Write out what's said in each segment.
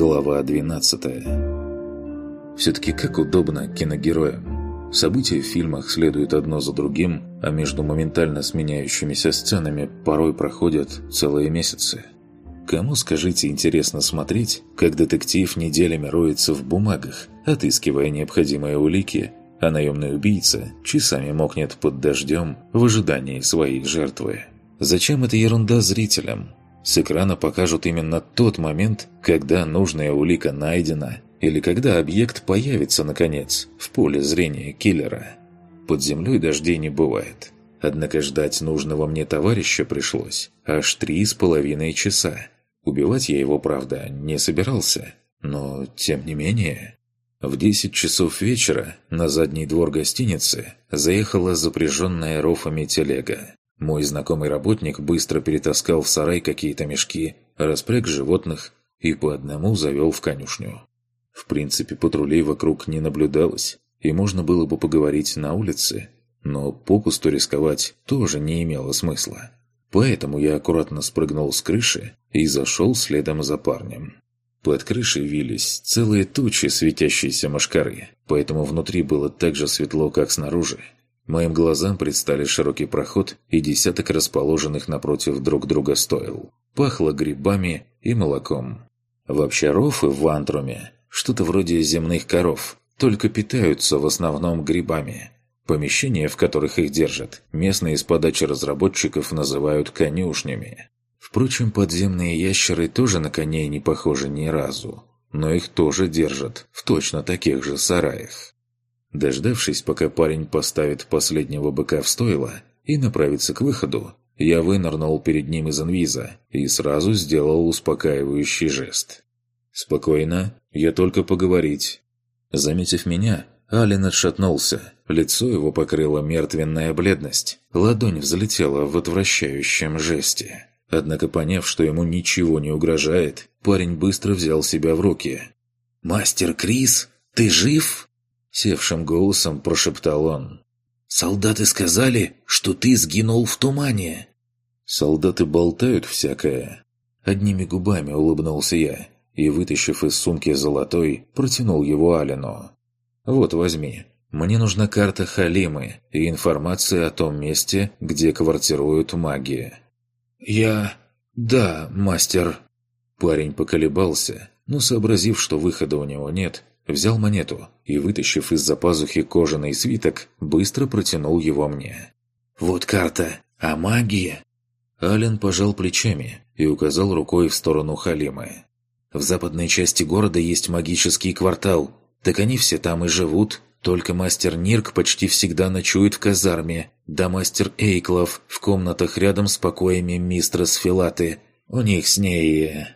Глава 12 Все-таки как удобно киногероям. События в фильмах следуют одно за другим, а между моментально сменяющимися сценами порой проходят целые месяцы. Кому, скажите, интересно смотреть, как детектив неделями роется в бумагах, отыскивая необходимые улики, а наемный убийца часами мокнет под дождем в ожидании своей жертвы? Зачем эта ерунда зрителям? С экрана покажут именно тот момент, когда нужная улика найдена или когда объект появится, наконец, в поле зрения киллера. Под землей дождей не бывает. Однако ждать нужного мне товарища пришлось аж три с половиной часа. Убивать я его, правда, не собирался, но тем не менее... В 10 часов вечера на задний двор гостиницы заехала запряженная рофами телега. Мой знакомый работник быстро перетаскал в сарай какие-то мешки, распряг животных и по одному завел в конюшню. В принципе, патрулей вокруг не наблюдалось, и можно было бы поговорить на улице, но попусту рисковать тоже не имело смысла. Поэтому я аккуратно спрыгнул с крыши и зашел следом за парнем. Под крышей вились целые тучи светящейся мошкары, поэтому внутри было так же светло, как снаружи. Моим глазам предстали широкий проход и десяток расположенных напротив друг друга стоил. Пахло грибами и молоком. Вообще рофы в Антруме что-то вроде земных коров, только питаются в основном грибами. Помещения, в которых их держат, местные из подачи разработчиков называют конюшнями. Впрочем, подземные ящеры тоже на коней не похожи ни разу, но их тоже держат в точно таких же сараях. Дождавшись, пока парень поставит последнего быка в стойло и направится к выходу, я вынырнул перед ним из инвиза и сразу сделал успокаивающий жест. «Спокойно, я только поговорить». Заметив меня, Ален отшатнулся. Лицо его покрыло мертвенная бледность. Ладонь взлетела в отвращающем жесте. Однако, поняв, что ему ничего не угрожает, парень быстро взял себя в руки. «Мастер Крис, ты жив?» Севшим голосом прошептал он. «Солдаты сказали, что ты сгинул в тумане!» «Солдаты болтают всякое!» Одними губами улыбнулся я и, вытащив из сумки золотой, протянул его Алину. «Вот, возьми. Мне нужна карта Халимы и информация о том месте, где квартируют маги». «Я... да, мастер...» Парень поколебался, но, сообразив, что выхода у него нет, Взял монету и, вытащив из-за пазухи кожаный свиток, быстро протянул его мне. «Вот карта. А магия?» Ален пожал плечами и указал рукой в сторону Халимы. «В западной части города есть магический квартал. Так они все там и живут. Только мастер Нирк почти всегда ночует в казарме, да мастер Эйклов в комнатах рядом с покоями мистрос Филаты. У них с ней...»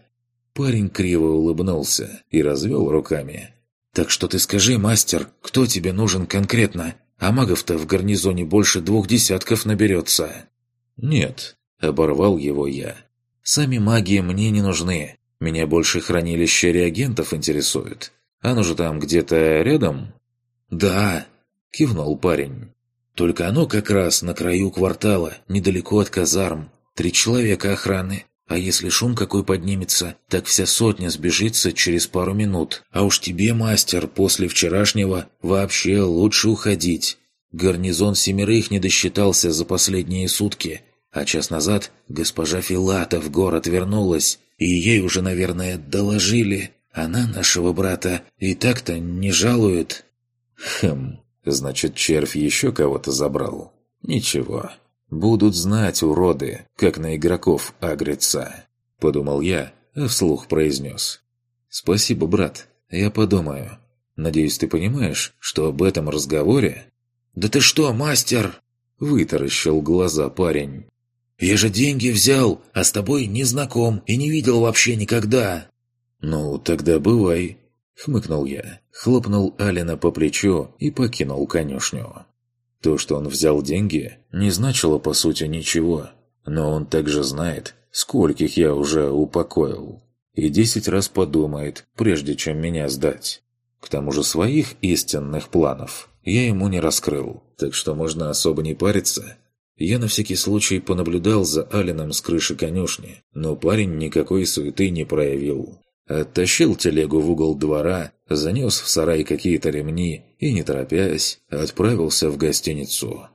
Парень криво улыбнулся и развел руками. «Так что ты скажи, мастер, кто тебе нужен конкретно? А магов-то в гарнизоне больше двух десятков наберется». «Нет», — оборвал его я. «Сами маги мне не нужны. Меня больше хранилище реагентов интересует. Оно же там где-то рядом?» «Да», — кивнул парень. «Только оно как раз на краю квартала, недалеко от казарм. Три человека охраны. А если шум какой поднимется, так вся сотня сбежится через пару минут. А уж тебе, мастер, после вчерашнего вообще лучше уходить. Гарнизон семерых не досчитался за последние сутки. А час назад госпожа Филата в город вернулась, и ей уже, наверное, доложили. Она нашего брата и так-то не жалует. Хм, значит, червь еще кого-то забрал. Ничего, Будут знать, уроды, как на игроков агриться. Подумал я, а вслух произнес. Спасибо, брат, я подумаю. Надеюсь, ты понимаешь, что об этом разговоре... «Да ты что, мастер?» Вытаращил глаза парень. «Я же деньги взял, а с тобой не знаком и не видел вообще никогда». «Ну, тогда бывай», — хмыкнул я, хлопнул Алина по плечу и покинул конюшню. То, что он взял деньги, не значило по сути ничего, но он также знает, скольких я уже упокоил, и десять раз подумает, прежде чем меня сдать. К тому же своих истинных планов я ему не раскрыл, так что можно особо не париться. Я на всякий случай понаблюдал за Алином с крыши конюшни, но парень никакой суеты не проявил. Оттащил телегу в угол двора, занес в сарай какие-то ремни и, не торопясь, отправился в гостиницу.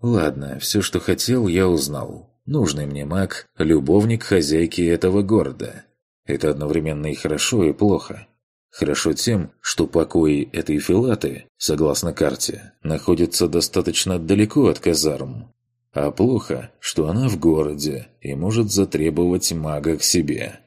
Ладно, все, что хотел, я узнал. Нужный мне маг – любовник хозяйки этого города. Это одновременно и хорошо, и плохо. Хорошо тем, что покои этой филаты, согласно карте, находятся достаточно далеко от казарм. А плохо, что она в городе и может затребовать мага к себе.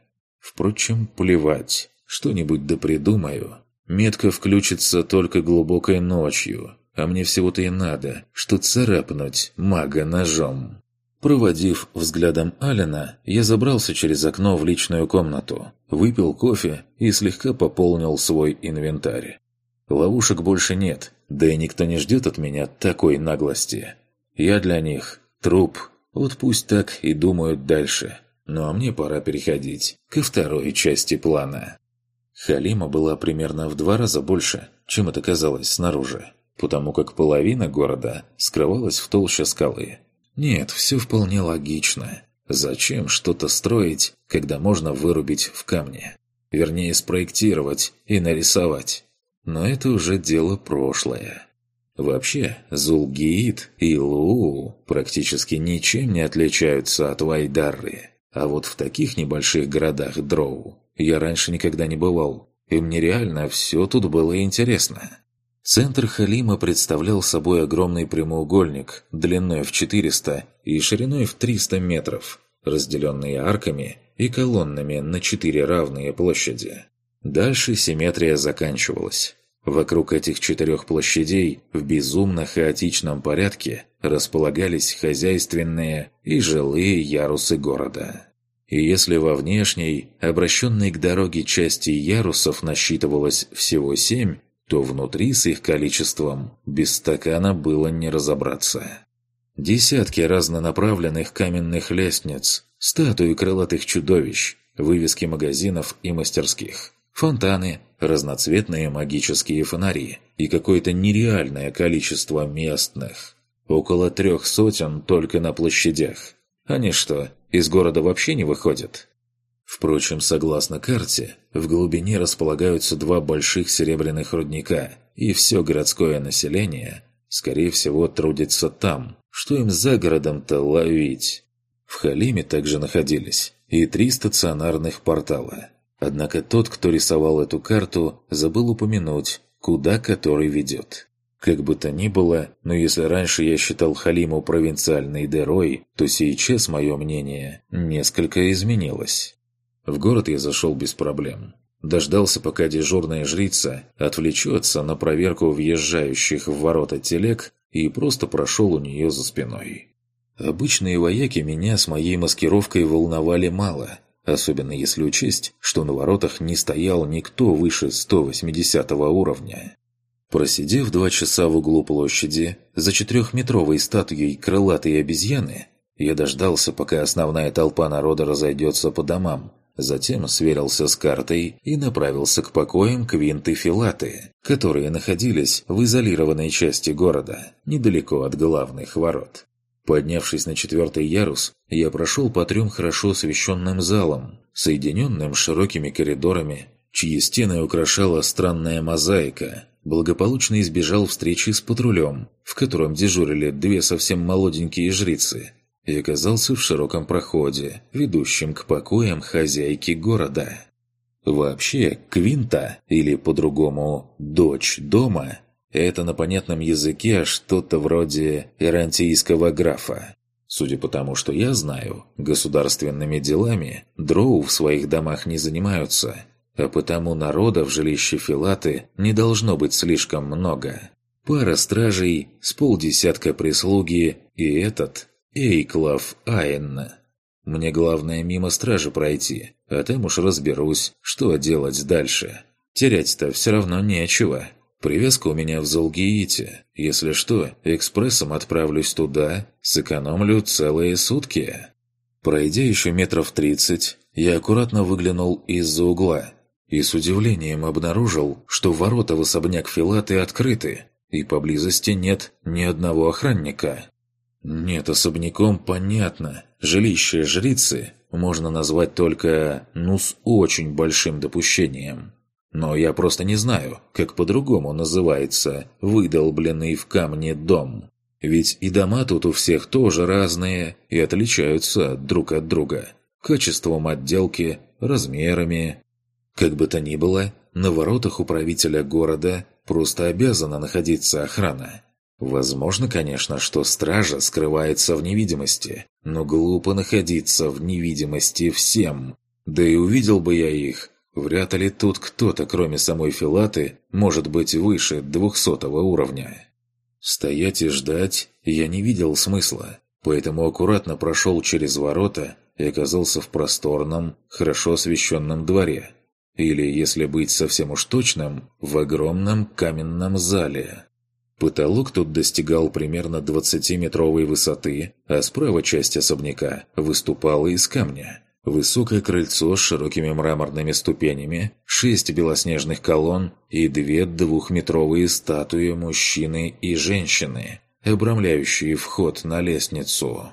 Впрочем, плевать, что-нибудь да придумаю. Метка включится только глубокой ночью, а мне всего-то и надо, что царапнуть мага ножом. Проводив взглядом Алина, я забрался через окно в личную комнату, выпил кофе и слегка пополнил свой инвентарь. Ловушек больше нет, да и никто не ждет от меня такой наглости. Я для них труп, вот пусть так и думают дальше. Ну а мне пора переходить ко второй части плана. Халима была примерно в два раза больше, чем это казалось снаружи, потому как половина города скрывалась в толще скалы – нет, все вполне логично. Зачем что-то строить, когда можно вырубить в камне? Вернее, спроектировать и нарисовать. Но это уже дело прошлое. Вообще, Зулгиит и Луу практически ничем не отличаются от Вайдарры. А вот в таких небольших городах Дроу я раньше никогда не бывал, и мне реально все тут было интересно. Центр Халима представлял собой огромный прямоугольник длиной в 400 и шириной в 300 метров, разделенный арками и колоннами на четыре равные площади. Дальше симметрия заканчивалась. Вокруг этих четырех площадей в безумно хаотичном порядке располагались хозяйственные и жилые ярусы города. И если во внешней, обращенной к дороге части ярусов насчитывалось всего семь, то внутри с их количеством без стакана было не разобраться. Десятки разнонаправленных каменных лестниц, статуи крылатых чудовищ, вывески магазинов и мастерских, фонтаны, разноцветные магические фонари и какое-то нереальное количество местных. Около трех сотен только на площадях. Они что, из города вообще не выходят? Впрочем, согласно карте, в глубине располагаются два больших серебряных рудника, и все городское население, скорее всего, трудится там. Что им за городом-то ловить? В Халиме также находились и три стационарных портала. Однако тот, кто рисовал эту карту, забыл упомянуть, куда который ведет. Как бы то ни было, но если раньше я считал Халиму провинциальной дырой, то сейчас мое мнение несколько изменилось. В город я зашел без проблем. Дождался, пока дежурная жрица отвлечется на проверку въезжающих в ворота телег и просто прошел у нее за спиной. Обычные вояки меня с моей маскировкой волновали мало, особенно если учесть, что на воротах не стоял никто выше 180 уровня. Просидев два часа в углу площади за четырехметровой статуей крылатой обезьяны, я дождался, пока основная толпа народа разойдется по домам, Затем сверился с картой и направился к покоям Квинты Филаты, которые находились в изолированной части города, недалеко от главных ворот. Поднявшись на четвертый ярус, я прошел по трем хорошо освещенным залам, соединенным широкими коридорами, чьи стены украшала странная мозаика, благополучно избежал встречи с патрулем, в котором дежурили две совсем молоденькие жрицы – и оказался в широком проходе, ведущем к покоям хозяйки города. Вообще, Квинта, или по-другому «дочь дома», это на понятном языке что-то вроде эрантийского графа. Судя по тому, что я знаю, государственными делами дроу в своих домах не занимаются, а потому народа в жилище Филаты не должно быть слишком много. Пара стражей, с полдесятка прислуги и этот Эйклав Айнна. Мне главное мимо стражи пройти, а там уж разберусь, что делать дальше. Терять-то все равно нечего. Привязка у меня в Золгиите. Если что, экспрессом отправлюсь туда, сэкономлю целые сутки. Пройдя еще метров тридцать, я аккуратно выглянул из-за угла и с удивлением обнаружил, что ворота в особняк Филаты открыты, и поблизости нет ни одного охранника. Нет, особняком понятно. Жилище жрицы можно назвать только, ну, с очень большим допущением. Но я просто не знаю, как по-другому называется «выдолбленный в камне дом». Ведь и дома тут у всех тоже разные и отличаются друг от друга. Качеством отделки, размерами. Как бы то ни было, на воротах управителя города просто обязана находиться охрана. Возможно, конечно, что стража скрывается в невидимости, но глупо находиться в невидимости всем. Да и увидел бы я их, вряд ли тут кто-то, кроме самой Филаты, может быть выше двухсотого уровня. Стоять и ждать я не видел смысла, поэтому аккуратно прошел через ворота и оказался в просторном, хорошо освещенном дворе. Или, если быть совсем уж точным, в огромном каменном зале. Потолок тут достигал примерно 20-метровой высоты, а справа часть особняка выступала из камня. Высокое крыльцо с широкими мраморными ступенями, шесть белоснежных колонн и две двухметровые статуи мужчины и женщины, обрамляющие вход на лестницу.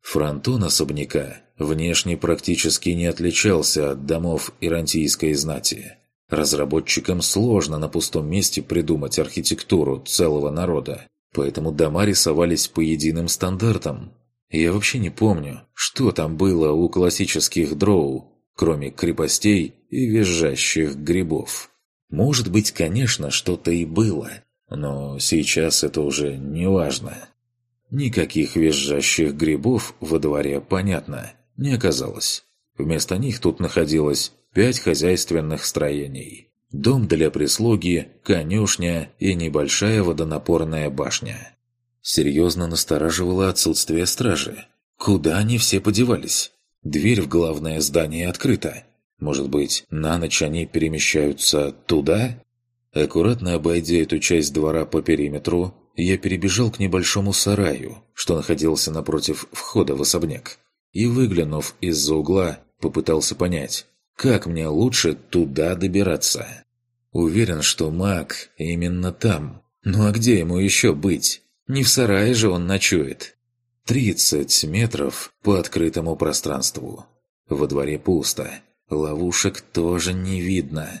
Фронтон особняка внешне практически не отличался от домов ирантийской знати. Разработчикам сложно на пустом месте придумать архитектуру целого народа, поэтому дома рисовались по единым стандартам, я вообще не помню, что там было у классических дроу, кроме крепостей и визжащих грибов. Может быть, конечно, что-то и было, но сейчас это уже не важно. Никаких визжащих грибов во дворе, понятно, не оказалось. Вместо них тут находилось пять хозяйственных строений. Дом для прислуги, конюшня и небольшая водонапорная башня. Серьезно настораживало отсутствие стражи. Куда они все подевались? Дверь в главное здание открыта. Может быть, на ночь они перемещаются туда? Аккуратно обойдя эту часть двора по периметру, я перебежал к небольшому сараю, что находился напротив входа в особняк. И, выглянув из-за угла, попытался понять, как мне лучше туда добираться. Уверен, что маг именно там. Ну а где ему еще быть? Не в сарае же он ночует. Тридцать метров по открытому пространству. Во дворе пусто. Ловушек тоже не видно.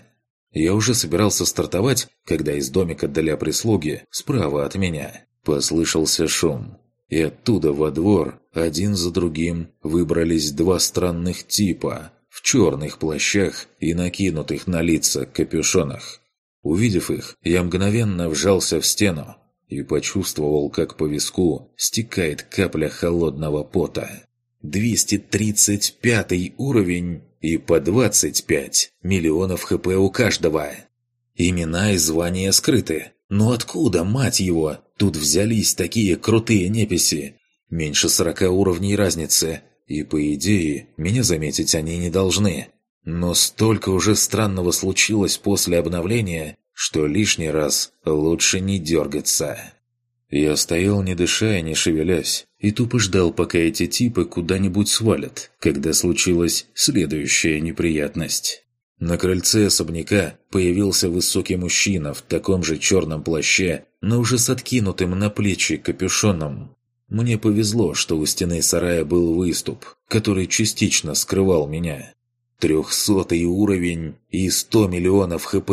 Я уже собирался стартовать, когда из домика для прислуги, справа от меня, послышался шум. И оттуда во двор, один за другим, выбрались два странных типа в черных плащах и накинутых на лица капюшонах. Увидев их, я мгновенно вжался в стену, и почувствовал, как по виску стекает капля холодного пота. 235 уровень и по 25 миллионов хп у каждого. Имена и звания скрыты. Но откуда, мать его, тут взялись такие крутые неписи? Меньше 40 уровней разницы, и по идее, меня заметить они не должны. Но столько уже странного случилось после обновления, что лишний раз лучше не дергаться. Я стоял не дыша и не шевелясь, и тупо ждал, пока эти типы куда-нибудь свалят, когда случилась следующая неприятность. На крыльце особняка появился высокий мужчина в таком же черном плаще, но уже с откинутым на плечи капюшоном. Мне повезло, что у стены сарая был выступ, который частично скрывал меня. Трехсотый уровень и сто миллионов хп.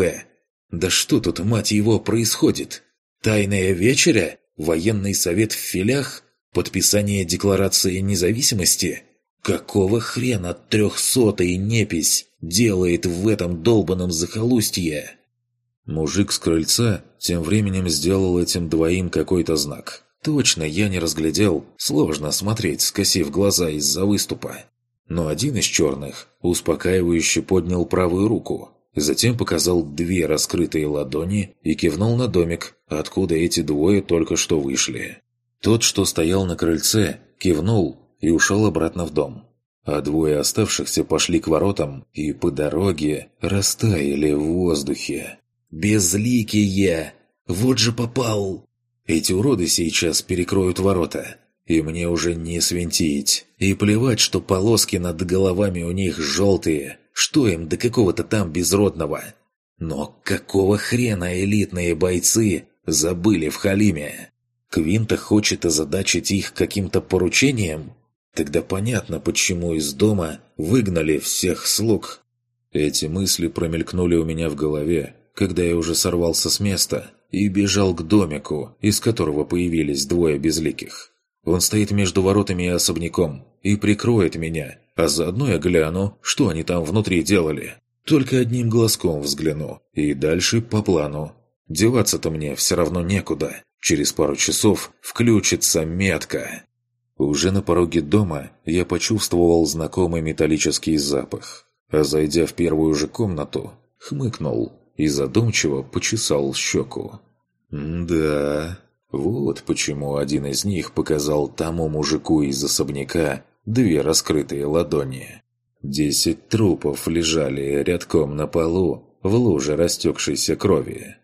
Да что тут, мать его, происходит? Тайная вечеря? Военный совет в филях? Подписание Декларации независимости? Какого хрена трехсотый непись делает в этом долбанном захолустье? Мужик с крыльца тем временем сделал этим двоим какой-то знак. Точно я не разглядел, сложно смотреть, скосив глаза из-за выступа. Но один из черных успокаивающе поднял правую руку, Затем показал две раскрытые ладони и кивнул на домик, откуда эти двое только что вышли. Тот, что стоял на крыльце, кивнул и ушел обратно в дом. А двое оставшихся пошли к воротам и по дороге растаяли в воздухе. «Безликие! Вот же попал!» Эти уроды сейчас перекроют ворота, и мне уже не свинтить. И плевать, что полоски над головами у них желтые, что им до какого-то там безродного? Но какого хрена элитные бойцы забыли в Халиме? Квинта хочет озадачить их каким-то поручением? Тогда понятно, почему из дома выгнали всех слуг. Эти мысли промелькнули у меня в голове, когда я уже сорвался с места и бежал к домику, из которого появились двое безликих. Он стоит между воротами и особняком и прикроет меня, а заодно я гляну, что они там внутри делали. Только одним глазком взгляну, и дальше по плану. Деваться-то мне все равно некуда. Через пару часов включится метка. Уже на пороге дома я почувствовал знакомый металлический запах, а зайдя в первую же комнату, хмыкнул и задумчиво почесал щеку. «Да, вот почему один из них показал тому мужику из особняка две раскрытые ладони. Десять трупов лежали рядком на полу в луже растекшейся крови.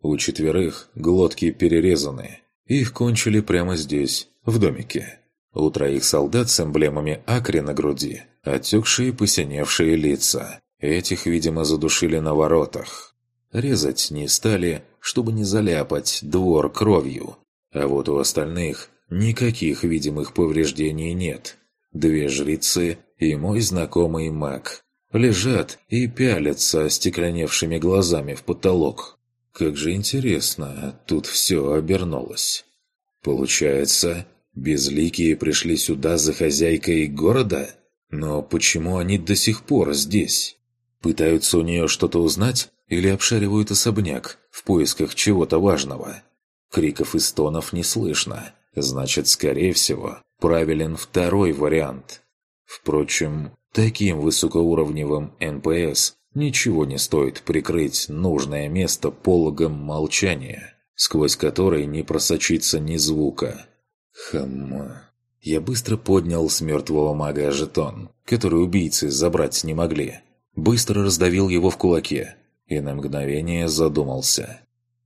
У четверых глотки перерезаны. Их кончили прямо здесь, в домике. У троих солдат с эмблемами Акри на груди, отекшие посиневшие лица. Этих, видимо, задушили на воротах. Резать не стали, чтобы не заляпать двор кровью. А вот у остальных никаких видимых повреждений нет. Две жрицы и мой знакомый маг лежат и пялятся стекленевшими глазами в потолок. Как же интересно, тут все обернулось. Получается, безликие пришли сюда за хозяйкой города? Но почему они до сих пор здесь? Пытаются у нее что-то узнать или обшаривают особняк в поисках чего-то важного? Криков и стонов не слышно. Значит, скорее всего, правилен второй вариант. Впрочем, таким высокоуровневым НПС Ничего не стоит прикрыть нужное место пологом молчания, сквозь который не просочится ни звука. Хм... Я быстро поднял с мертвого мага жетон, который убийцы забрать не могли. Быстро раздавил его в кулаке и на мгновение задумался.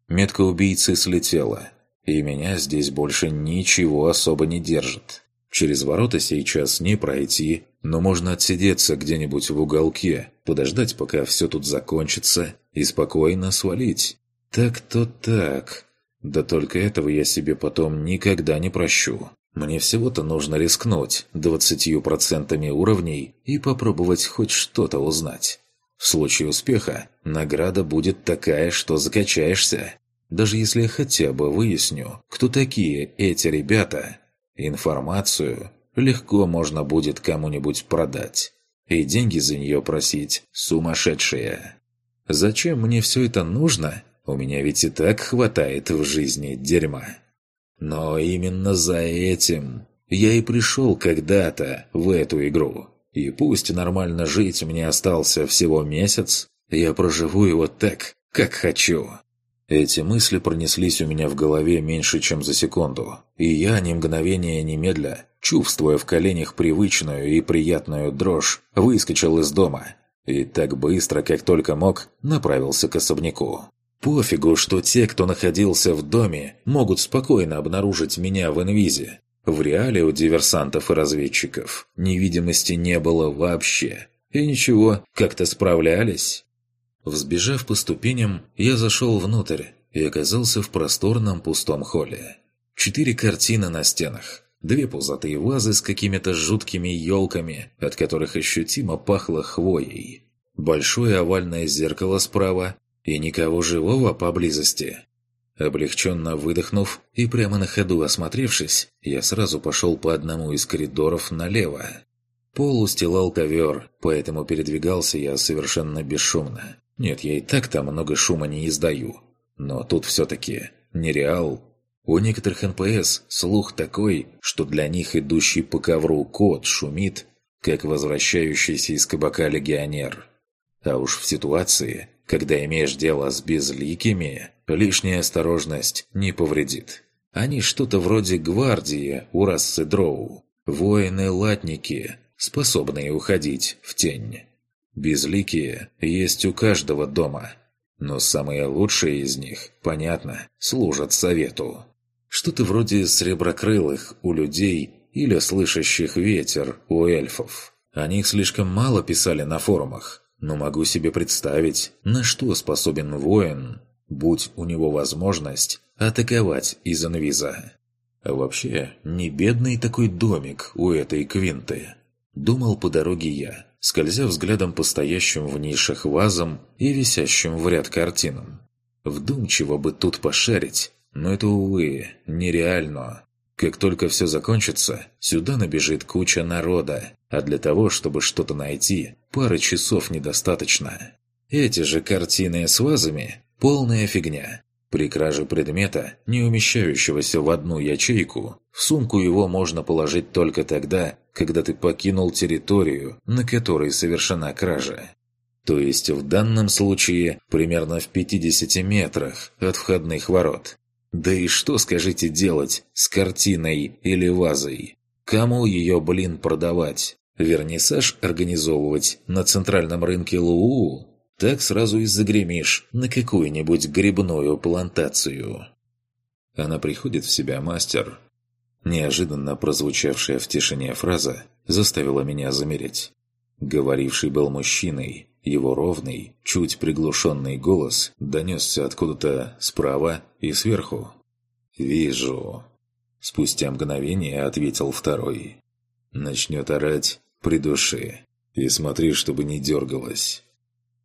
Метка убийцы слетела, и меня здесь больше ничего особо не держит. Через ворота сейчас не пройти, но можно отсидеться где-нибудь в уголке, подождать, пока все тут закончится, и спокойно свалить. Так-то так. Да только этого я себе потом никогда не прощу. Мне всего-то нужно рискнуть двадцатью процентами уровней и попробовать хоть что-то узнать. В случае успеха награда будет такая, что закачаешься. Даже если хотя бы выясню, кто такие эти ребята, информацию легко можно будет кому-нибудь продать. И деньги за нее просить сумасшедшие. Зачем мне все это нужно? У меня ведь и так хватает в жизни дерьма. Но именно за этим я и пришел когда-то в эту игру. И пусть нормально жить мне остался всего месяц, я проживу его так, как хочу. Эти мысли пронеслись у меня в голове меньше, чем за секунду, и я ни мгновения немедля, чувствуя в коленях привычную и приятную дрожь, выскочил из дома и так быстро, как только мог, направился к особняку. Пофигу, что те, кто находился в доме, могут спокойно обнаружить меня в инвизе. В реале у диверсантов и разведчиков невидимости не было вообще. И ничего, как-то справлялись. Взбежав по ступеням, я зашел внутрь и оказался в просторном пустом холле. Четыре картины на стенах, две пузатые вазы с какими-то жуткими елками, от которых ощутимо пахло хвоей, большое овальное зеркало справа и никого живого поблизости. Облегченно выдохнув и прямо на ходу осмотревшись, я сразу пошел по одному из коридоров налево. Пол устилал ковер, поэтому передвигался я совершенно бесшумно. Нет, я и так-то много шума не издаю. Но тут все-таки нереал. У некоторых НПС слух такой, что для них идущий по ковру кот шумит, как возвращающийся из кабака легионер. А уж в ситуации, когда имеешь дело с безликими, лишняя осторожность не повредит. Они что-то вроде гвардии у расы дроу. Воины-латники, способные уходить в тень. Безликие есть у каждого дома, но самые лучшие из них, понятно, служат совету. Что-то вроде среброкрылых у людей или слышащих ветер у эльфов. О них слишком мало писали на форумах, но могу себе представить, на что способен воин, будь у него возможность атаковать из инвиза. А вообще, не бедный такой домик у этой квинты. Думал по дороге я, скользя взглядом по стоящим в нишах вазам и висящим в ряд картинам. Вдумчиво бы тут пошарить, но это, увы, нереально. Как только все закончится, сюда набежит куча народа, а для того, чтобы что-то найти, пары часов недостаточно. Эти же картины с вазами – полная фигня. При краже предмета, не умещающегося в одну ячейку, в сумку его можно положить только тогда, когда ты покинул территорию, на которой совершена кража. То есть в данном случае примерно в 50 метрах от входных ворот. Да и что, скажите, делать с картиной или вазой? Кому ее, блин, продавать? Вернисаж организовывать на центральном рынке Луу? Так сразу и загремишь на какую-нибудь грибную плантацию. Она приходит в себя, мастер. Неожиданно прозвучавшая в тишине фраза заставила меня замереть. Говоривший был мужчиной, его ровный, чуть приглушенный голос донесся откуда-то справа и сверху. «Вижу». Спустя мгновение ответил второй. «Начнет орать, придуши. И смотри, чтобы не дергалась».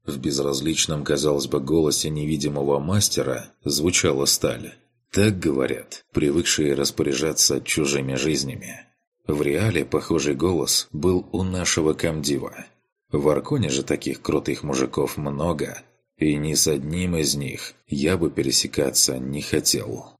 В безразличном, казалось бы, голосе невидимого мастера звучала сталь. Так говорят, привыкшие распоряжаться чужими жизнями. В реале похожий голос был у нашего комдива. В Арконе же таких крутых мужиков много, и ни с одним из них я бы пересекаться не хотел.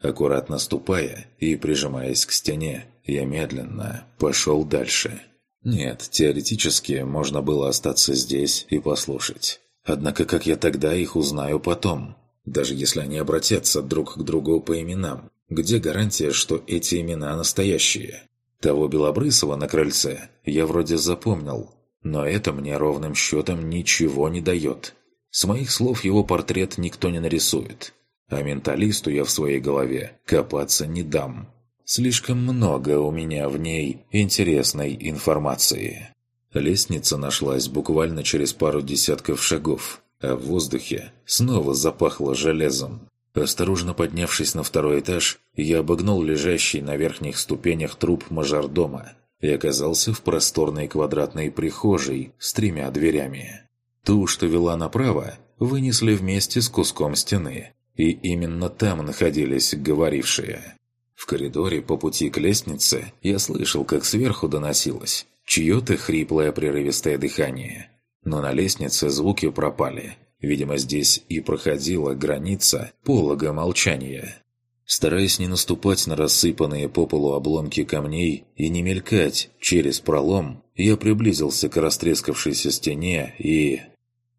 Аккуратно ступая и прижимаясь к стене, я медленно пошел дальше. Нет, теоретически можно было остаться здесь и послушать. Однако как я тогда их узнаю потом? Даже если они обратятся друг к другу по именам. Где гарантия, что эти имена настоящие? Того Белобрысова на крыльце я вроде запомнил, но это мне ровным счетом ничего не дает. С моих слов его портрет никто не нарисует. А менталисту я в своей голове копаться не дам. Слишком много у меня в ней интересной информации. Лестница нашлась буквально через пару десятков шагов, а в воздухе снова запахло железом. Осторожно поднявшись на второй этаж, я обогнул лежащий на верхних ступенях труп мажордома и оказался в просторной квадратной прихожей с тремя дверями. Ту, что вела направо, вынесли вместе с куском стены, и именно там находились говорившие. В коридоре по пути к лестнице я слышал, как сверху доносилось чье-то хриплое прерывистое дыхание. Но на лестнице звуки пропали. Видимо, здесь и проходила граница полога молчания. Стараясь не наступать на рассыпанные по полу обломки камней и не мелькать через пролом, я приблизился к растрескавшейся стене и...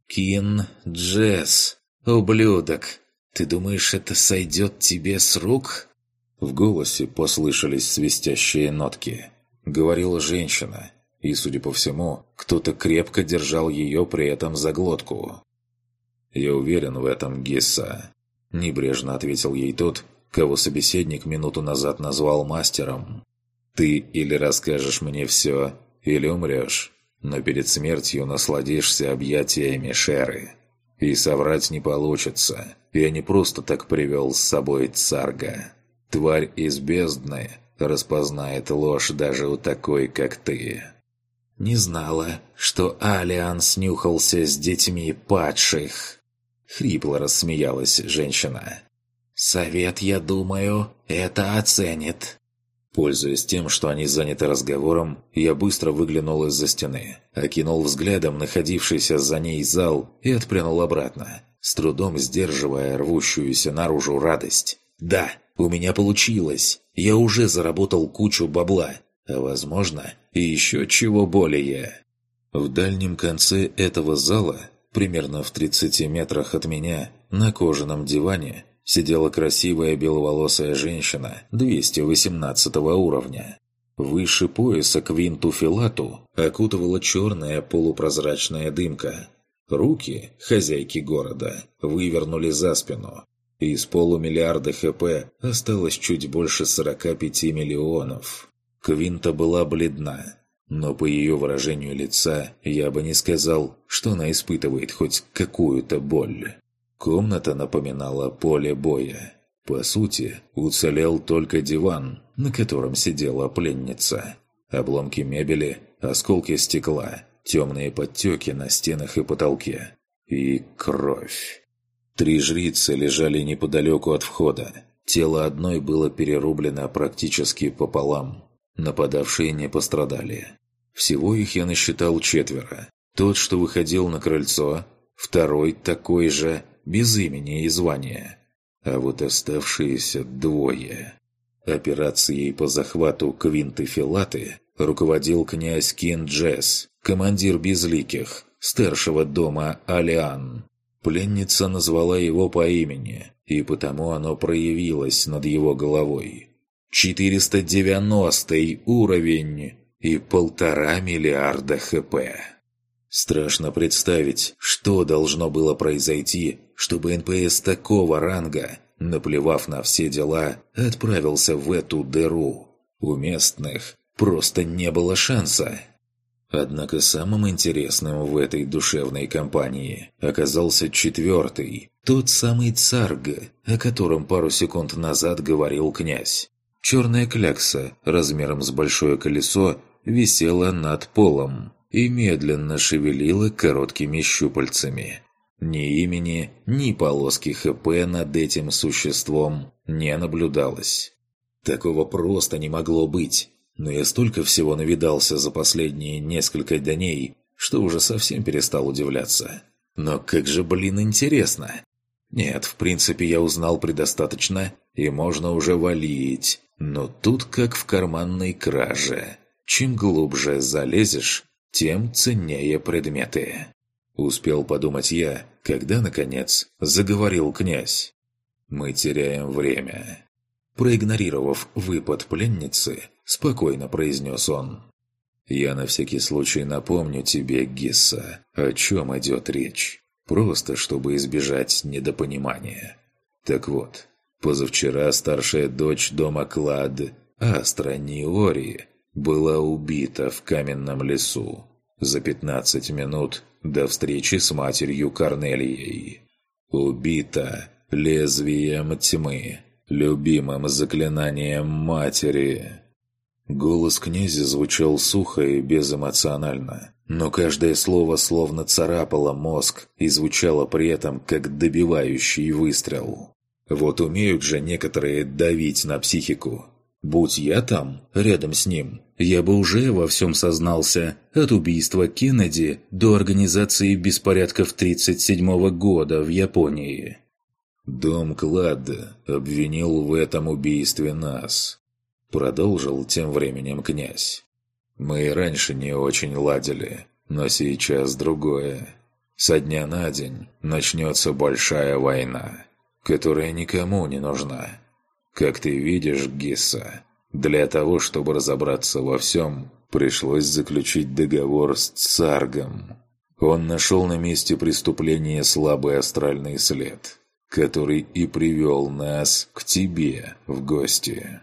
«Кин Джесс, ублюдок, ты думаешь, это сойдет тебе с рук?» В голосе послышались свистящие нотки. Говорила женщина, и, судя по всему, кто-то крепко держал ее при этом за глотку. «Я уверен в этом, Гисса», – небрежно ответил ей тот, кого собеседник минуту назад назвал мастером. «Ты или расскажешь мне все, или умрешь, но перед смертью насладишься объятиями Шеры. И соврать не получится. Я не просто так привел с собой царга. Тварь из бездны распознает ложь даже у такой, как ты». «Не знала, что Алиан снюхался с детьми падших!» Хрипло рассмеялась женщина. «Совет, я думаю, это оценит». Пользуясь тем, что они заняты разговором, я быстро выглянул из-за стены, окинул взглядом находившийся за ней зал и отпрянул обратно, с трудом сдерживая рвущуюся наружу радость. «Да, у меня получилось! Я уже заработал кучу бабла, а возможно, и еще чего более». В дальнем конце этого зала, примерно в 30 метрах от меня, на кожаном диване, сидела красивая беловолосая женщина 218 уровня. Выше пояса квинту филату окутывала черная полупрозрачная дымка. Руки хозяйки города вывернули за спину. Из полумиллиарда ХП осталось чуть больше 45 миллионов. Квинта была бледна, но по ее выражению лица я бы не сказал, что она испытывает хоть какую-то боль. Комната напоминала поле боя. По сути, уцелел только диван, на котором сидела пленница. Обломки мебели, осколки стекла, темные подтеки на стенах и потолке. И кровь. Три жрицы лежали неподалеку от входа. Тело одной было перерублено практически пополам. Нападавшие не пострадали. Всего их я насчитал четверо. Тот, что выходил на крыльцо, второй такой же, без имени и звания. А вот оставшиеся двое. Операцией по захвату Квинты Филаты руководил князь Кин Джесс, командир Безликих, старшего дома Алиан. Пленница назвала его по имени, и потому оно проявилось над его головой. 490 уровень и полтора миллиарда ХП. Страшно представить, что должно было произойти, чтобы НПС такого ранга, наплевав на все дела, отправился в эту дыру. У местных просто не было шанса. Однако самым интересным в этой душевной компании оказался четвертый, тот самый царг, о котором пару секунд назад говорил князь. Черная клякса размером с большое колесо висела над полом и медленно шевелила короткими щупальцами. Ни имени, ни полоски ХП над этим существом не наблюдалось. Такого просто не могло быть. Но я столько всего навидался за последние несколько дней, что уже совсем перестал удивляться. Но как же, блин, интересно. Нет, в принципе, я узнал предостаточно, и можно уже валить. Но тут как в карманной краже. Чем глубже залезешь, тем ценнее предметы. Успел подумать я, когда, наконец, заговорил князь. Мы теряем время. Проигнорировав выпад пленницы, спокойно произнес он. «Я на всякий случай напомню тебе, Гисса, о чем идет речь. Просто, чтобы избежать недопонимания. Так вот, позавчера старшая дочь дома Клад, Астра Ниори, была убита в каменном лесу за 15 минут до встречи с матерью Корнелией. Убита лезвием тьмы, любимым заклинанием матери. Голос князя звучал сухо и безэмоционально, но каждое слово словно царапало мозг и звучало при этом как добивающий выстрел. Вот умеют же некоторые давить на психику, Будь я там, рядом с ним, я бы уже во всем сознался, от убийства Кеннеди до организации беспорядков 1937 года в Японии. «Дом Кладда обвинил в этом убийстве нас», — продолжил тем временем князь. «Мы и раньше не очень ладили, но сейчас другое. Со дня на день начнется большая война, которая никому не нужна». Как ты видишь, Гисса, для того, чтобы разобраться во всем, пришлось заключить договор с Царгом. Он нашел на месте преступления слабый астральный след, который и привел нас к тебе в гости.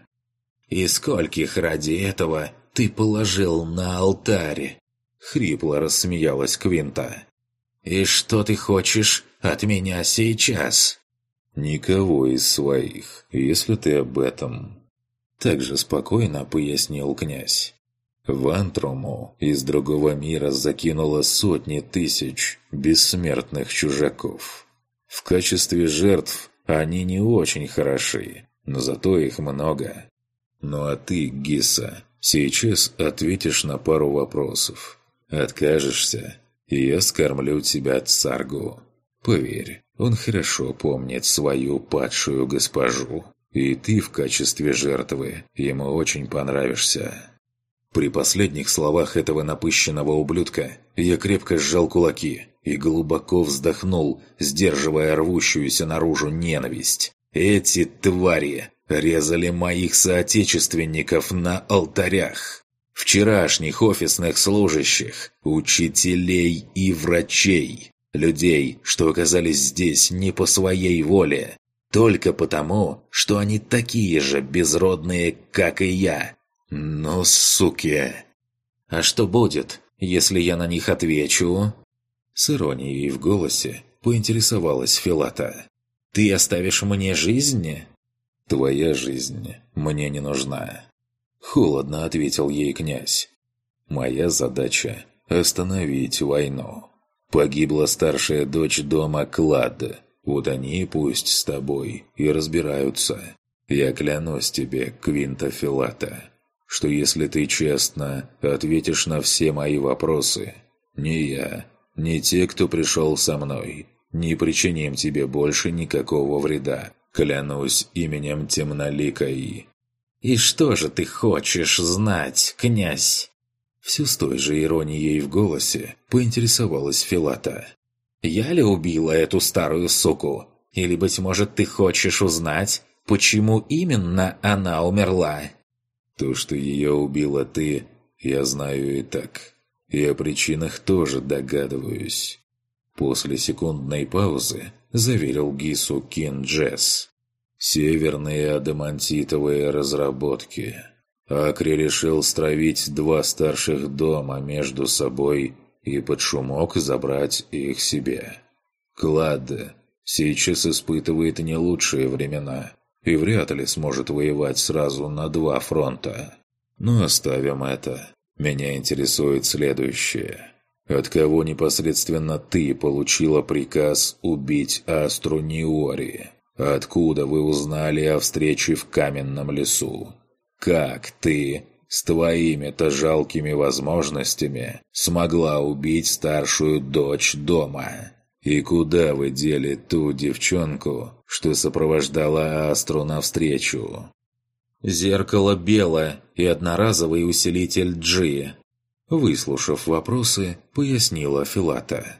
«И скольких ради этого ты положил на алтарь?» Хрипло рассмеялась Квинта. «И что ты хочешь от меня сейчас?» «Никого из своих, если ты об этом». Также спокойно пояснил князь. В Антруму из другого мира закинуло сотни тысяч бессмертных чужаков. В качестве жертв они не очень хороши, но зато их много. Ну а ты, Гиса, сейчас ответишь на пару вопросов. Откажешься, и я скормлю тебя царгу. Поверь, он хорошо помнит свою падшую госпожу. И ты в качестве жертвы ему очень понравишься». При последних словах этого напыщенного ублюдка я крепко сжал кулаки и глубоко вздохнул, сдерживая рвущуюся наружу ненависть. Эти твари резали моих соотечественников на алтарях. Вчерашних офисных служащих, учителей и врачей. Людей, что оказались здесь не по своей воле, только потому, что они такие же безродные, как и я. Ну, суки! А что будет, если я на них отвечу? С иронией в голосе поинтересовалась Филата. «Ты оставишь мне жизнь?» Твоя жизнь мне не нужна». Холодно ответил ей князь. «Моя задача – остановить войну. Погибла старшая дочь дома Клад. Вот они пусть с тобой и разбираются. Я клянусь тебе, Квинта Филата, что если ты честно ответишь на все мои вопросы, ни я, ни те, кто пришел со мной, не причиним тебе больше никакого вреда. Клянусь именем Темноликой». «И что же ты хочешь знать, князь?» Все с той же иронией в голосе поинтересовалась Филата. «Я ли убила эту старую суку? Или, быть может, ты хочешь узнать, почему именно она умерла?» «То, что ее убила ты, я знаю и так. И о причинах тоже догадываюсь». После секундной паузы заверил Гису Кин Джесс. «Северные адамантитовые разработки. Акри решил стравить два старших дома между собой и под шумок забрать их себе. Клад сейчас испытывает не лучшие времена и вряд ли сможет воевать сразу на два фронта. Но оставим это. Меня интересует следующее. От кого непосредственно ты получила приказ убить Астру Ниори? Откуда вы узнали о встрече в каменном лесу? Как ты, с твоими-то жалкими возможностями, смогла убить старшую дочь дома? И куда вы дели ту девчонку, что сопровождала Астру навстречу? Зеркало белое и одноразовый усилитель G. Выслушав вопросы, пояснила Филата.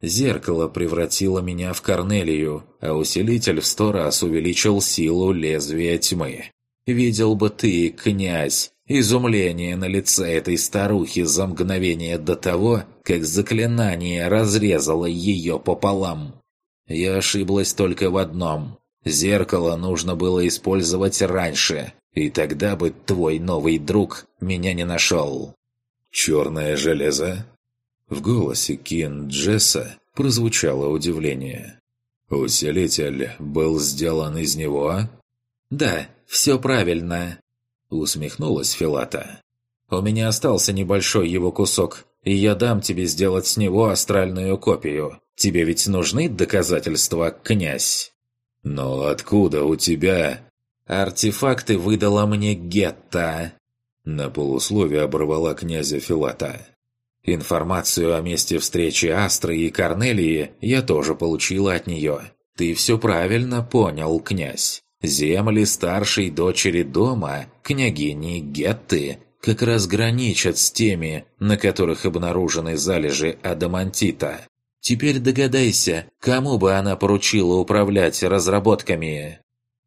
«Зеркало превратило меня в Корнелию, а усилитель в сто раз увеличил силу лезвия тьмы. Видел бы ты, князь, изумление на лице этой старухи за мгновение до того, как заклинание разрезало ее пополам. Я ошиблась только в одном. Зеркало нужно было использовать раньше, и тогда бы твой новый друг меня не нашел». «Черное железо?» В голосе Кин Джесса прозвучало удивление. «Усилитель был сделан из него?» «Да, все правильно», — усмехнулась Филата. «У меня остался небольшой его кусок, и я дам тебе сделать с него астральную копию. Тебе ведь нужны доказательства, князь?» «Но откуда у тебя...» «Артефакты выдала мне Гетта», на полусловие оборвала князя Филата. «Информацию о месте встречи Астры и Корнелии я тоже получила от нее. Ты все правильно понял, князь. Земли старшей дочери дома, княгини Гетты, как раз граничат с теми, на которых обнаружены залежи адамантита. Теперь догадайся, кому бы она поручила управлять разработками?»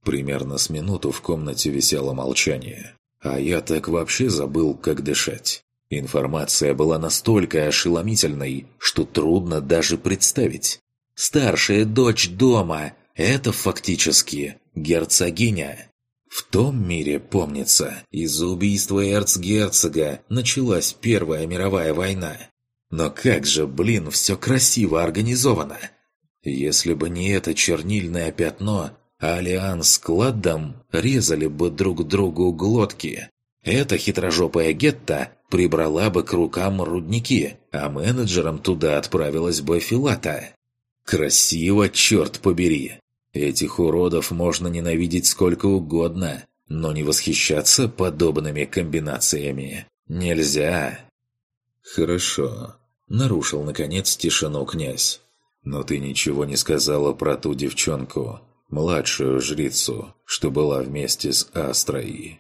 Примерно с минуту в комнате висело молчание. А я так вообще забыл, как дышать. Информация была настолько ошеломительной, что трудно даже представить. Старшая дочь дома – это фактически герцогиня. В том мире, помнится, из-за убийства эрцгерцога началась Первая мировая война. Но как же, блин, все красиво организовано. Если бы не это чернильное пятно, Алиан с Кладдом резали бы друг другу глотки. Эта хитрожопая гетта прибрала бы к рукам рудники, а менеджером туда отправилась бы Филата. Красиво, черт побери! Этих уродов можно ненавидеть сколько угодно, но не восхищаться подобными комбинациями нельзя. «Хорошо», — нарушил наконец тишину князь. «Но ты ничего не сказала про ту девчонку младшую жрицу, что была вместе с Астрой.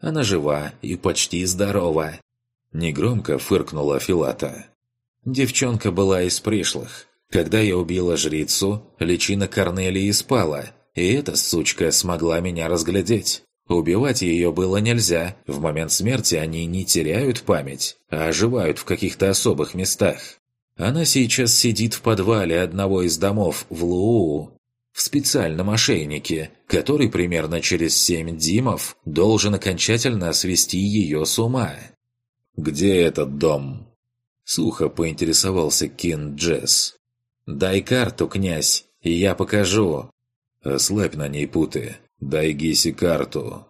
Она жива и почти здорова. Негромко фыркнула Филата. Девчонка была из пришлых. Когда я убила жрицу, личина Корнелии спала, и эта сучка смогла меня разглядеть. Убивать ее было нельзя. В момент смерти они не теряют память, а оживают в каких-то особых местах. Она сейчас сидит в подвале одного из домов в Луу в специальном ошейнике, который примерно через семь димов должен окончательно свести ее с ума. «Где этот дом?» Сухо поинтересовался Кин Джесс. «Дай карту, князь, и я покажу». «Ослабь на ней путы. «Дай Гиси карту».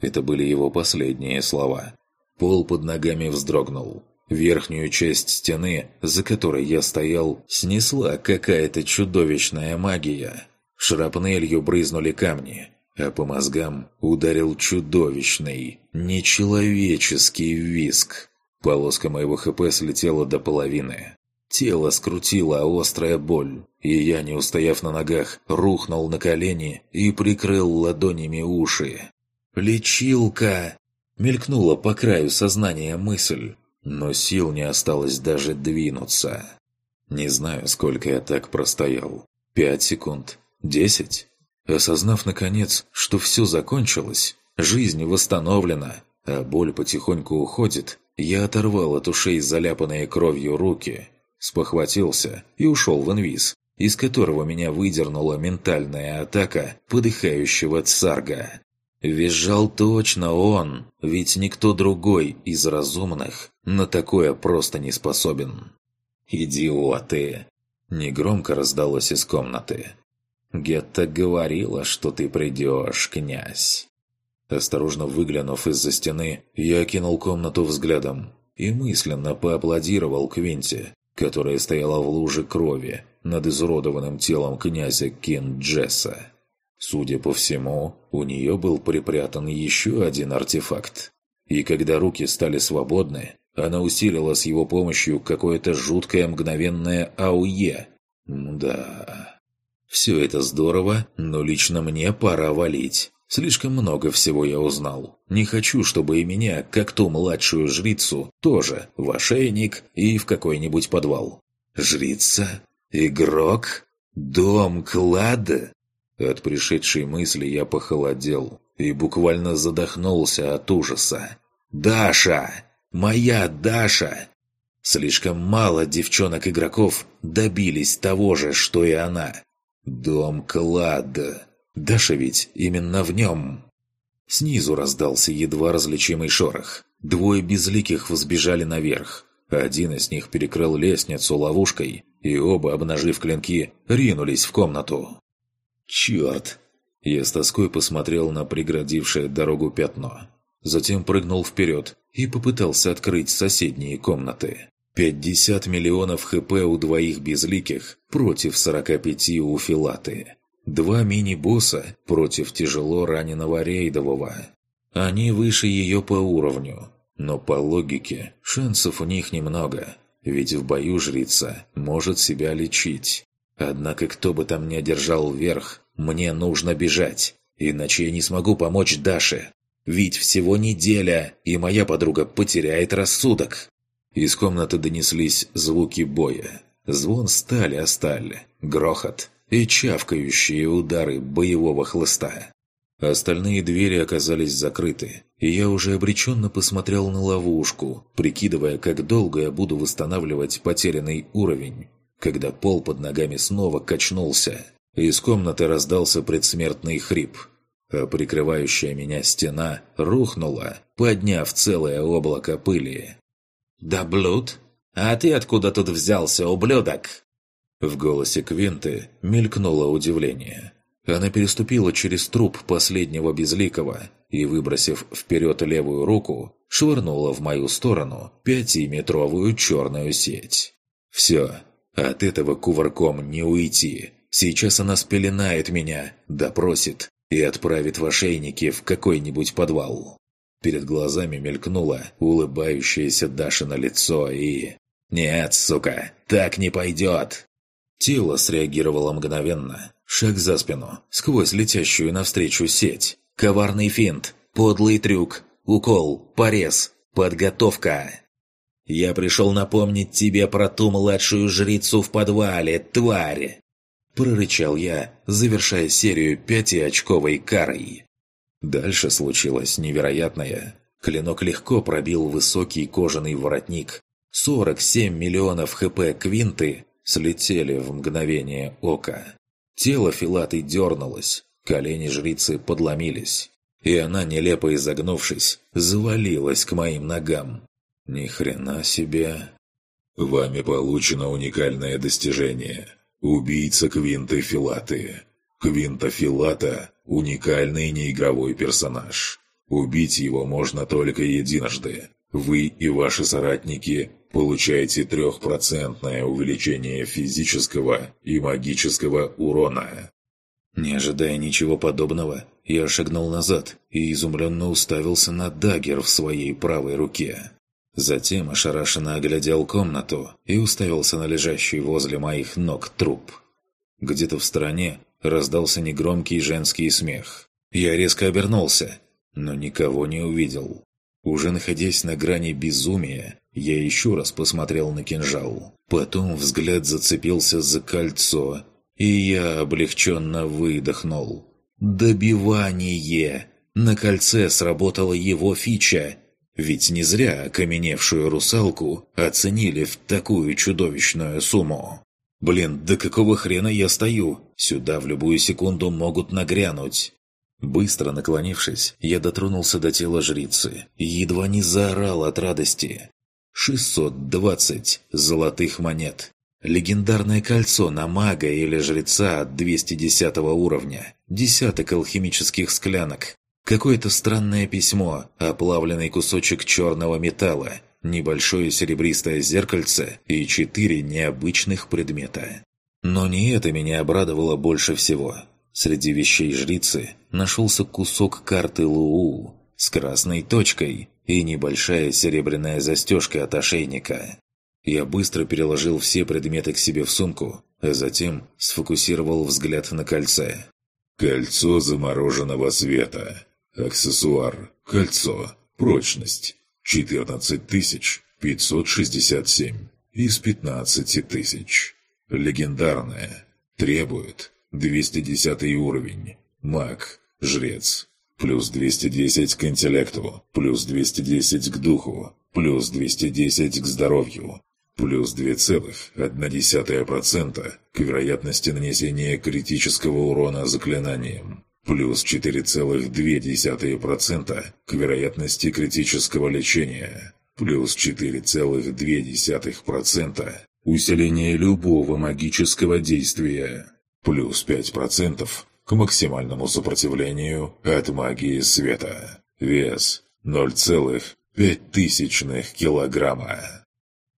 Это были его последние слова. Пол под ногами вздрогнул. Верхнюю часть стены, за которой я стоял, снесла какая-то чудовищная магия. Шрапнелью брызнули камни, а по мозгам ударил чудовищный, нечеловеческий виск. Полоска моего ХП слетела до половины. Тело скрутило острая боль, и я, не устояв на ногах, рухнул на колени и прикрыл ладонями уши. «Лечилка!» — мелькнула по краю сознания мысль, но сил не осталось даже двинуться. Не знаю, сколько я так простоял. Пять секунд? Десять? Осознав, наконец, что все закончилось, жизнь восстановлена, а боль потихоньку уходит, я оторвал от ушей заляпанные кровью руки, спохватился и ушел в инвиз, из которого меня выдернула ментальная атака подыхающего царга. Визжал точно он, ведь никто другой из разумных на такое просто не способен. «Идиоты!» Негромко раздалось из комнаты. «Гетта говорила, что ты придешь, князь». Осторожно выглянув из-за стены, я окинул комнату взглядом и мысленно поаплодировал Квинте, которая стояла в луже крови над изуродованным телом князя Кин Джесса. Судя по всему, у нее был припрятан еще один артефакт. И когда руки стали свободны, она усилила с его помощью какое-то жуткое мгновенное АУЕ. Да. Все это здорово, но лично мне пора валить. Слишком много всего я узнал. Не хочу, чтобы и меня, как ту младшую жрицу, тоже в ошейник и в какой-нибудь подвал. Жрица? Игрок? Дом клада? От пришедшей мысли я похолодел и буквально задохнулся от ужаса. «Даша! Моя Даша!» Слишком мало девчонок-игроков добились того же, что и она. Дом клада. Даша ведь именно в нем. Снизу раздался едва различимый шорох. Двое безликих взбежали наверх. Один из них перекрыл лестницу ловушкой, и оба, обнажив клинки, ринулись в комнату. «Черт!» Я с тоской посмотрел на преградившее дорогу пятно. Затем прыгнул вперед и попытался открыть соседние комнаты. 50 миллионов хп у двоих безликих против 45 у Филаты. Два мини-босса против тяжело раненого рейдового. Они выше ее по уровню, но по логике шансов у них немного, ведь в бою жрица может себя лечить. Однако кто бы там ни одержал верх, мне нужно бежать, иначе я не смогу помочь Даше. Ведь всего неделя, и моя подруга потеряет рассудок. Из комнаты донеслись звуки боя. Звон стали о сталь, грохот и чавкающие удары боевого хлыста. Остальные двери оказались закрыты, и я уже обреченно посмотрел на ловушку, прикидывая, как долго я буду восстанавливать потерянный уровень когда пол под ногами снова качнулся. Из комнаты раздался предсмертный хрип, а прикрывающая меня стена рухнула, подняв целое облако пыли. «Да блуд? А ты откуда тут взялся, ублюдок?» В голосе Квинты мелькнуло удивление. Она переступила через труп последнего безликого и, выбросив вперед левую руку, швырнула в мою сторону пятиметровую черную сеть. «Все, от этого кувырком не уйти. Сейчас она спеленает меня, допросит и отправит в ошейники в какой-нибудь подвал. Перед глазами мелькнуло улыбающееся Дашино лицо и... «Нет, сука, так не пойдет!» Тело среагировало мгновенно. Шаг за спину, сквозь летящую навстречу сеть. Коварный финт, подлый трюк, укол, порез, подготовка. Я пришел напомнить тебе про ту младшую жрицу в подвале, тварь!» Прорычал я, завершая серию пятиочковой карой. Дальше случилось невероятное. Клинок легко пробил высокий кожаный воротник. 47 миллионов хп квинты слетели в мгновение ока. Тело Филаты дернулось, колени жрицы подломились, и она, нелепо изогнувшись, завалилась к моим ногам. Ни хрена себе. Вами получено уникальное достижение. Убийца Квинты Филаты. Квинта Филата Уникальный неигровой персонаж. Убить его можно только единожды. Вы и ваши соратники получаете трехпроцентное увеличение физического и магического урона. Не ожидая ничего подобного, я шагнул назад и изумленно уставился на дагер в своей правой руке. Затем ошарашенно оглядел комнату и уставился на лежащий возле моих ног труп. Где-то в стороне раздался негромкий женский смех. Я резко обернулся, но никого не увидел. Уже находясь на грани безумия, я еще раз посмотрел на кинжал. Потом взгляд зацепился за кольцо, и я облегченно выдохнул. «Добивание!» На кольце сработала его фича. Ведь не зря окаменевшую русалку оценили в такую чудовищную сумму. Блин, да какого хрена я стою? Сюда в любую секунду могут нагрянуть. Быстро наклонившись, я дотронулся до тела жрицы и едва не заорал от радости. 620 золотых монет. Легендарное кольцо на мага или жреца от 210 уровня. Десяток алхимических склянок. Какое-то странное письмо, оплавленный кусочек черного металла, небольшое серебристое зеркальце и четыре необычных предмета. Но не это меня обрадовало больше всего. Среди вещей жрицы нашелся кусок карты Луу с красной точкой и небольшая серебряная застежка от ошейника. Я быстро переложил все предметы к себе в сумку, а затем сфокусировал взгляд на кольце. «Кольцо замороженного света. Аксессуар. Кольцо. Прочность. 14567 из 15 тысяч. Легендарное. Требует 210 уровень. Маг. Жрец. Плюс 210 к интеллекту. Плюс 210 к духу. Плюс 210 к здоровью. Плюс 2,1% к вероятности нанесения критического урона заклинанием плюс 4,2% к вероятности критического лечения, плюс 4,2% усиление любого магического действия, плюс 5% к максимальному сопротивлению от магии света. Вес 0,5 килограмма.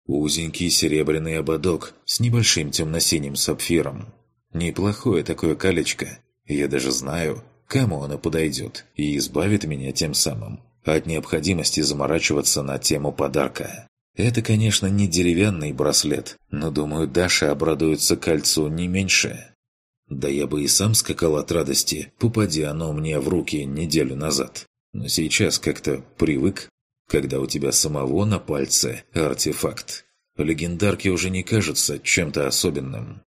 Узенький серебряный ободок с небольшим темно-синим сапфиром. Неплохое такое колечко я даже знаю, кому оно подойдет, и избавит меня тем самым от необходимости заморачиваться на тему подарка. Это, конечно, не деревянный браслет, но, думаю, Даша обрадуется кольцу не меньше. Да я бы и сам скакал от радости, попади оно мне в руки неделю назад. Но сейчас как-то привык, когда у тебя самого на пальце артефакт. Легендарки уже не кажутся чем-то особенным.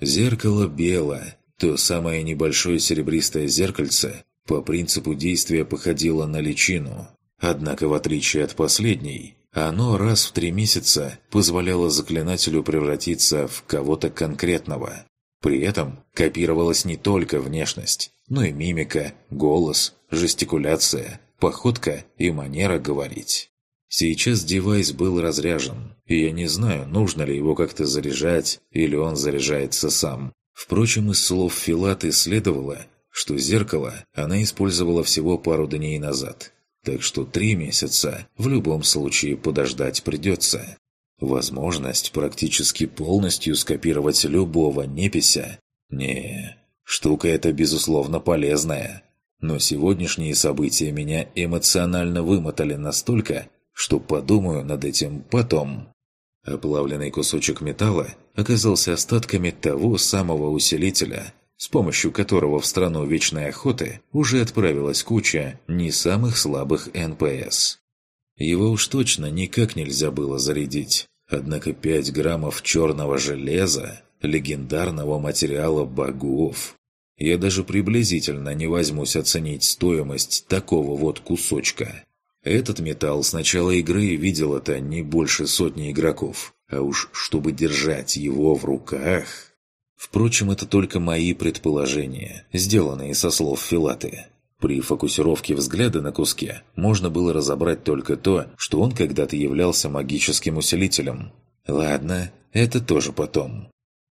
Зеркало белое, то самое небольшое серебристое зеркальце по принципу действия походило на личину. Однако, в отличие от последней, оно раз в три месяца позволяло заклинателю превратиться в кого-то конкретного. При этом копировалась не только внешность, но и мимика, голос, жестикуляция, походка и манера говорить. Сейчас девайс был разряжен, и я не знаю, нужно ли его как-то заряжать, или он заряжается сам. Впрочем, из слов Филаты следовало, что зеркало она использовала всего пару дней назад, так что три месяца в любом случае подождать придется. Возможность практически полностью скопировать любого непися? Не, штука эта безусловно полезная. Но сегодняшние события меня эмоционально вымотали настолько, что подумаю над этим потом. Оплавленный кусочек металла оказался остатками того самого усилителя, с помощью которого в страну Вечной Охоты уже отправилась куча не самых слабых НПС. Его уж точно никак нельзя было зарядить, однако 5 граммов черного железа, легендарного материала богов. Я даже приблизительно не возьмусь оценить стоимость такого вот кусочка. Этот металл с начала игры видел это не больше сотни игроков, а уж чтобы держать его в руках... Впрочем, это только мои предположения, сделанные со слов Филаты. При фокусировке взгляда на куске можно было разобрать только то, что он когда-то являлся магическим усилителем. Ладно, это тоже потом.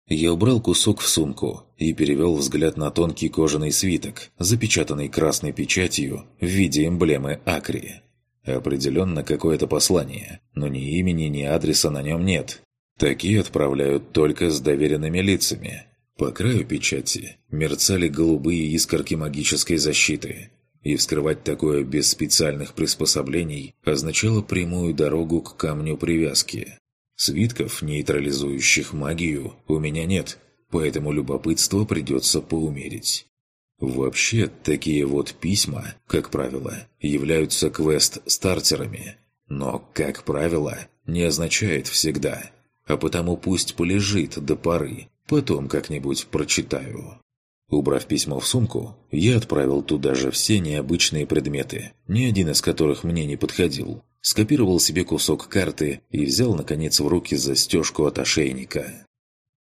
Я убрал кусок в сумку и перевел взгляд на тонкий кожаный свиток, запечатанный красной печатью в виде эмблемы Акри. Определенно какое-то послание, но ни имени, ни адреса на нем нет. Такие отправляют только с доверенными лицами. По краю печати мерцали голубые искорки магической защиты, и вскрывать такое без специальных приспособлений означало прямую дорогу к камню привязки. Свитков, нейтрализующих магию, у меня нет, поэтому любопытство придется поумерить. Вообще, такие вот письма, как правило, являются квест-стартерами. Но, как правило, не означает всегда. А потому пусть полежит до поры, потом как-нибудь прочитаю. Убрав письмо в сумку, я отправил туда же все необычные предметы, ни один из которых мне не подходил, скопировал себе кусок карты и взял, наконец, в руки застежку от ошейника.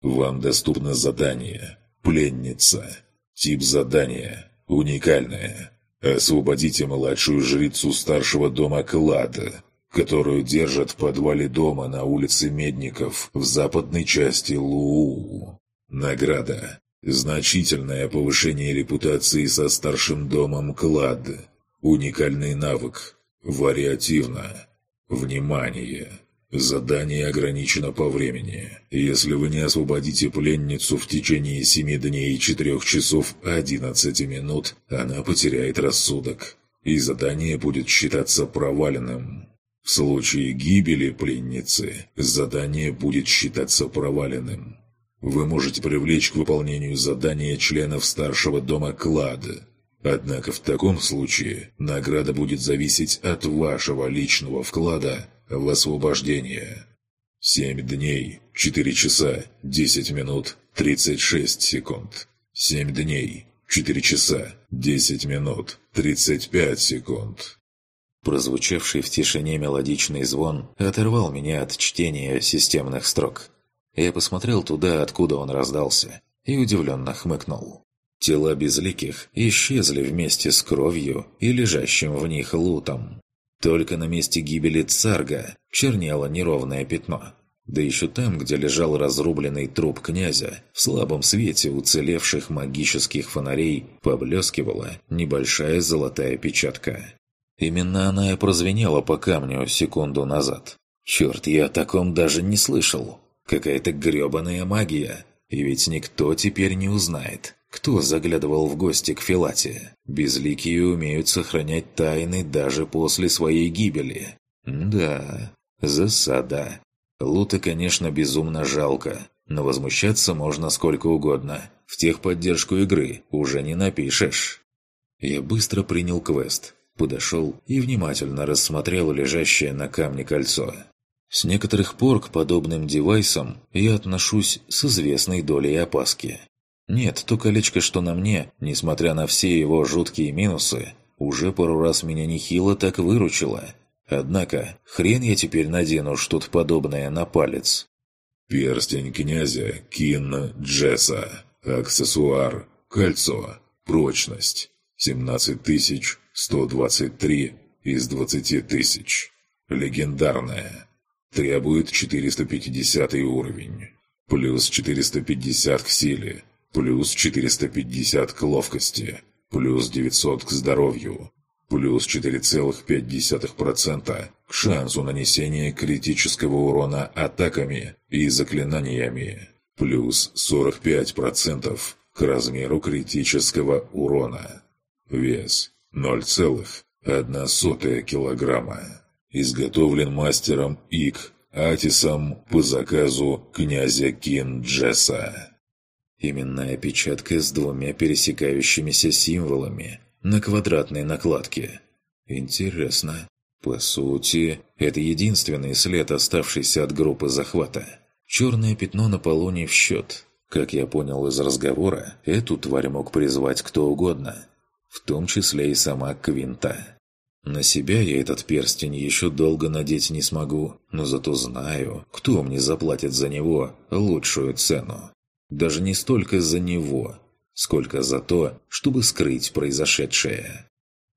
«Вам доступно задание. Пленница. Тип задания. Уникальное. Освободите младшую жрицу старшего дома Клада, которую держат в подвале дома на улице Медников в западной части Луу. Награда. Значительное повышение репутации со старшим домом Клад. Уникальный навык. Вариативно. Внимание! Задание ограничено по времени. Если вы не освободите пленницу в течение 7 дней и 4 часов 11 минут, она потеряет рассудок, и задание будет считаться проваленным. В случае гибели пленницы, задание будет считаться проваленным. Вы можете привлечь к выполнению задания членов старшего дома клада, Однако в таком случае награда будет зависеть от вашего личного вклада в освобождение. 7 дней, 4 часа, 10 минут, 36 секунд. 7 дней, 4 часа, 10 минут, 35 секунд. Прозвучавший в тишине мелодичный звон оторвал меня от чтения системных строк. Я посмотрел туда, откуда он раздался, и удивленно хмыкнул. Тела безликих исчезли вместе с кровью и лежащим в них лутом. Только на месте гибели царга чернело неровное пятно. Да еще там, где лежал разрубленный труп князя, в слабом свете уцелевших магических фонарей поблескивала небольшая золотая печатка. Именно она и прозвенела по камню секунду назад. Черт, я о таком даже не слышал. Какая-то грёбаная магия. И ведь никто теперь не узнает, кто заглядывал в гости к Филате? Безликие умеют сохранять тайны даже после своей гибели. Да, засада. Лута, конечно, безумно жалко, но возмущаться можно сколько угодно. В техподдержку игры уже не напишешь. Я быстро принял квест, подошел и внимательно рассмотрел лежащее на камне кольцо. С некоторых пор к подобным девайсам я отношусь с известной долей опаски. Нет, то колечко, что на мне, несмотря на все его жуткие минусы, уже пару раз меня нехило так выручило. Однако, хрен я теперь надену что-то подобное на палец. Перстень князя Кин Джесса. Аксессуар. Кольцо. Прочность. 17123 из 20 тысяч. Легендарная. Требует 450 уровень. Плюс 450 к силе плюс 450 к ловкости, плюс 900 к здоровью, плюс 4,5% к шансу нанесения критического урона атаками и заклинаниями, плюс 45% к размеру критического урона. Вес 0,1 килограмма. Изготовлен мастером Ик Атисом по заказу князя Кинджеса. Именная печатка с двумя пересекающимися символами на квадратной накладке. Интересно. По сути, это единственный след, оставшийся от группы захвата. Черное пятно на полу не в счет. Как я понял из разговора, эту тварь мог призвать кто угодно. В том числе и сама Квинта. На себя я этот перстень еще долго надеть не смогу, но зато знаю, кто мне заплатит за него лучшую цену. Даже не столько за него, сколько за то, чтобы скрыть произошедшее.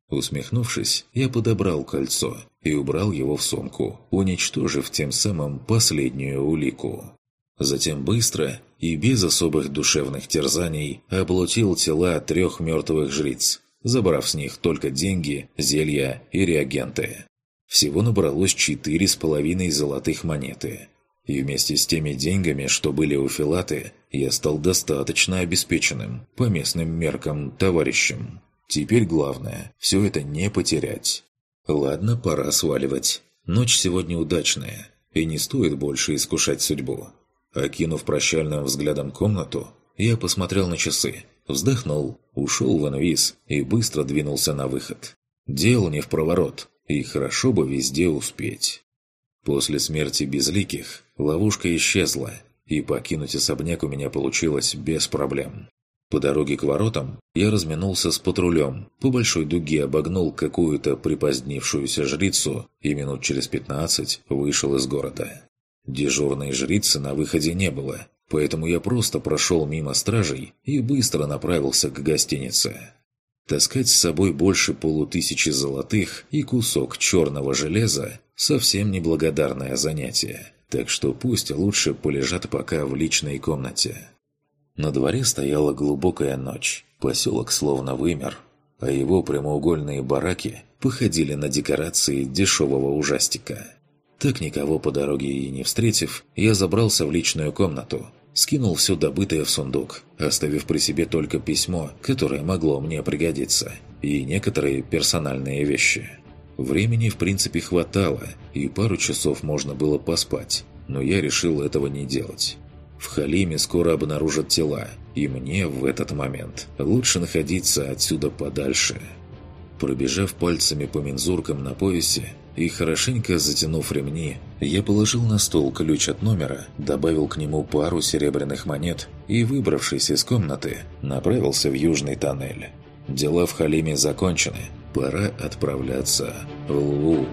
Усмехнувшись, я подобрал кольцо и убрал его в сумку, уничтожив тем самым последнюю улику. Затем быстро и без особых душевных терзаний облутил тела трех мертвых жриц, забрав с них только деньги, зелья и реагенты. Всего набралось четыре с половиной золотых монеты. И вместе с теми деньгами, что были у Филаты, я стал достаточно обеспеченным, по местным меркам, товарищем. Теперь главное – все это не потерять. Ладно, пора сваливать. Ночь сегодня удачная, и не стоит больше искушать судьбу. Окинув прощальным взглядом комнату, я посмотрел на часы, вздохнул, ушел в инвиз и быстро двинулся на выход. Дело не в проворот, и хорошо бы везде успеть. После смерти безликих ловушка исчезла, и покинуть особняк у меня получилось без проблем. По дороге к воротам я разминулся с патрулем, по большой дуге обогнул какую-то припозднившуюся жрицу и минут через пятнадцать вышел из города. Дежурной жрицы на выходе не было, поэтому я просто прошел мимо стражей и быстро направился к гостинице. Таскать с собой больше полутысячи золотых и кусок черного железа – совсем неблагодарное занятие, так что пусть лучше полежат пока в личной комнате. На дворе стояла глубокая ночь, поселок словно вымер, а его прямоугольные бараки походили на декорации дешевого ужастика – так никого по дороге и не встретив, я забрался в личную комнату, скинул все добытое в сундук, оставив при себе только письмо, которое могло мне пригодиться, и некоторые персональные вещи. Времени в принципе хватало, и пару часов можно было поспать, но я решил этого не делать. В Халиме скоро обнаружат тела, и мне в этот момент лучше находиться отсюда подальше. Пробежав пальцами по мензуркам на поясе, и, хорошенько затянув ремни, я положил на стол ключ от номера, добавил к нему пару серебряных монет и, выбравшись из комнаты, направился в южный тоннель. Дела в Халиме закончены, пора отправляться в Лу.